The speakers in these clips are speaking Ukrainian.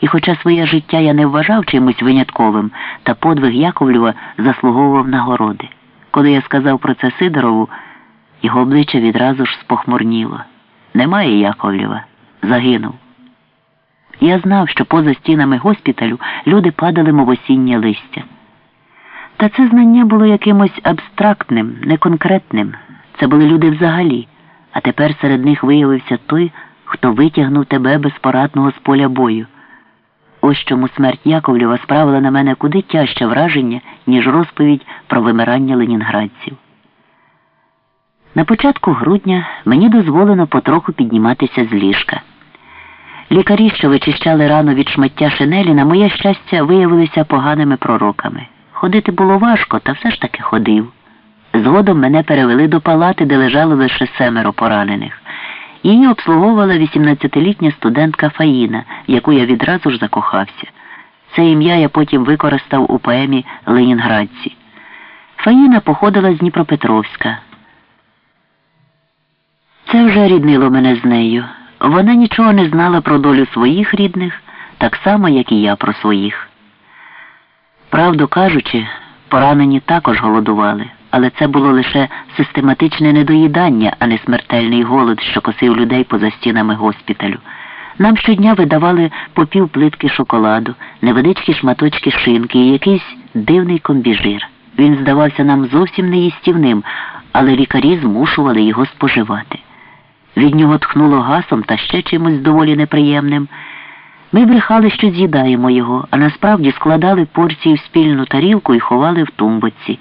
І хоча своє життя я не вважав чимось винятковим, та подвиг Яковлєва заслуговував нагороди. Коли я сказав про це Сидорову, його обличчя відразу ж спохмурніло. Немає Яковлєва. Загинув. Я знав, що поза стінами госпіталю люди падали, мов осіннє листя. Та це знання було якимось абстрактним, неконкретним. Це були люди взагалі, а тепер серед них виявився той, хто витягнув тебе безпорадного з поля бою. Ось чому смерть Яковлєва справила на мене куди тяжче враження, ніж розповідь про вимирання ленінградців. На початку грудня мені дозволено потроху підніматися з ліжка. Лікарі, що вичищали рану від шмаття шинелі, на моє щастя, виявилися поганими пророками. Ходити було важко, та все ж таки ходив. Згодом мене перевели до палати, де лежало лише семеро поранених. Її обслуговувала 18-літня студентка Фаїна, в яку я відразу ж закохався. Це ім'я я потім використав у поемі Ленінградці. Фаїна походила з Дніпропетровська. Це вже ріднило мене з нею. Вона нічого не знала про долю своїх рідних, так само, як і я про своїх. Правду кажучи, поранені також голодували, але це було лише систематичне недоїдання, а не смертельний голод, що косив людей поза стінами госпіталю. Нам щодня видавали по пів плитки шоколаду, невеличкі шматочки шинки і якийсь дивний комбіжир. Він здавався нам зовсім неїстівним, але лікарі змушували його споживати. Від нього тхнуло гасом та ще чимось доволі неприємним. Ми брехали, що з'їдаємо його, а насправді складали порції в спільну тарілку і ховали в тумбоці.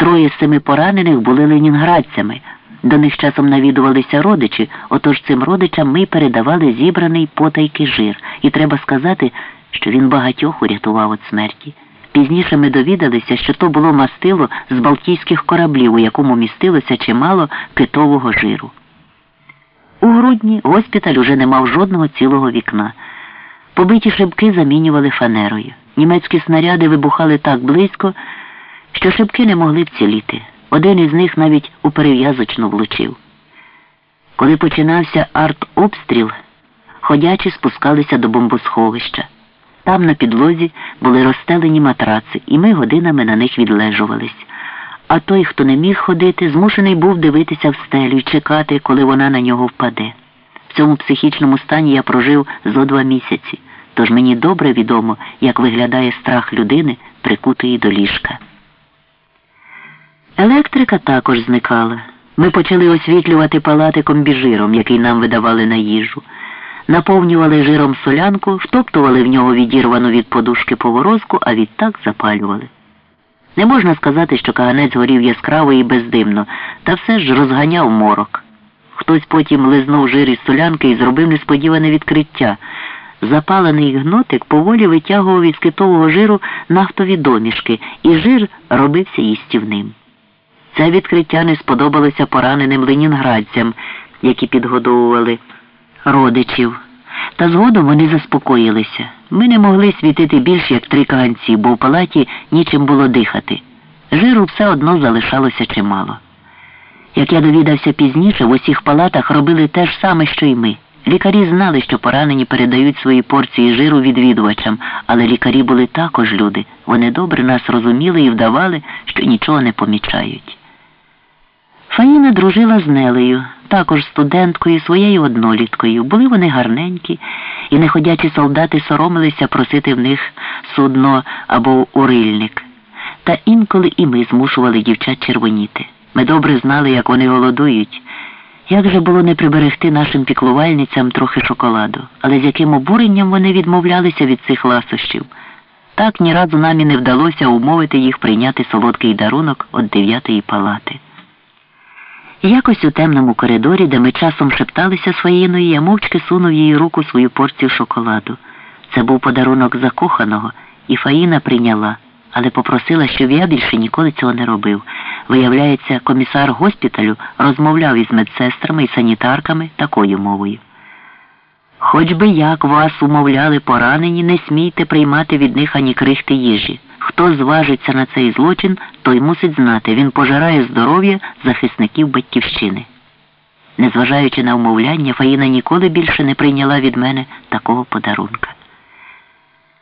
Троє з семи поранених були ленінградцями. До них часом навідувалися родичі, отож цим родичам ми передавали зібраний потайки жир. І треба сказати, що він багатьох урятував від смерті. Пізніше ми довідалися, що то було мастило з балтійських кораблів, у якому містилося чимало китового жиру. У грудні госпіталь уже не мав жодного цілого вікна. Побиті шибки замінювали фанерою. Німецькі снаряди вибухали так близько, що шибки не могли вціліти. Один із них навіть у перев'язочну влучив. Коли починався артобстріл, ходячі спускалися до бомбосховища. Там на підлозі були розстелені матраци, і ми годинами на них відлежувались. А той, хто не міг ходити, змушений був дивитися в стелю і чекати, коли вона на нього впаде. В цьому психічному стані я прожив зо два місяці, тож мені добре відомо, як виглядає страх людини, прикутої до ліжка. Електрика також зникала. Ми почали освітлювати палати комбіжиром, який нам видавали на їжу. Наповнювали жиром солянку, втоптували в нього відірвану від подушки поворозку, а відтак запалювали. Не можна сказати, що каганець горів яскраво і бездимно, та все ж розганяв морок. Хтось потім лизнув жир із солянки і зробив несподіване відкриття. Запалений гнотик поволі витягував із китового жиру нафтові домішки, і жир робився їстівним. Це відкриття не сподобалося пораненим ленінградцям, які підгодовували родичів. Та згодом вони заспокоїлися. Ми не могли світити більш як три каганці, бо в палаті нічим було дихати. Жиру все одно залишалося чимало. Як я довідався пізніше, в усіх палатах робили те ж саме, що й ми. Лікарі знали, що поранені передають свої порції жиру відвідувачам, але лікарі були також люди. Вони добре нас розуміли і вдавали, що нічого не помічають. Фаїна дружила з Нелею, також студенткою, своєю одноліткою. Були вони гарненькі, і неходячі солдати соромилися просити в них судно або урильник. Та інколи і ми змушували дівчат червоніти. Ми добре знали, як вони голодують. Як же було не приберегти нашим піклувальницям трохи шоколаду, але з яким обуренням вони відмовлялися від цих ласощів. Так ні разу нам і не вдалося умовити їх прийняти солодкий дарунок від дев'ятої палати. Якось у темному коридорі, де ми часом шепталися своєю, я мовчки сунув їй руку свою порцію шоколаду. Це був подарунок закоханого, і Фаїна прийняла, але попросила, щоб я більше ніколи цього не робив. Виявляється, комісар госпіталю розмовляв із медсестрами і санітарками такою мовою. Хоч би як вас умовляли поранені, не смійте приймати від них ані крихти їжі. Хто зважиться на цей злочин, той мусить знати, він пожирає здоров'я захисників батьківщини. Незважаючи на умовляння, Фаїна ніколи більше не прийняла від мене такого подарунка.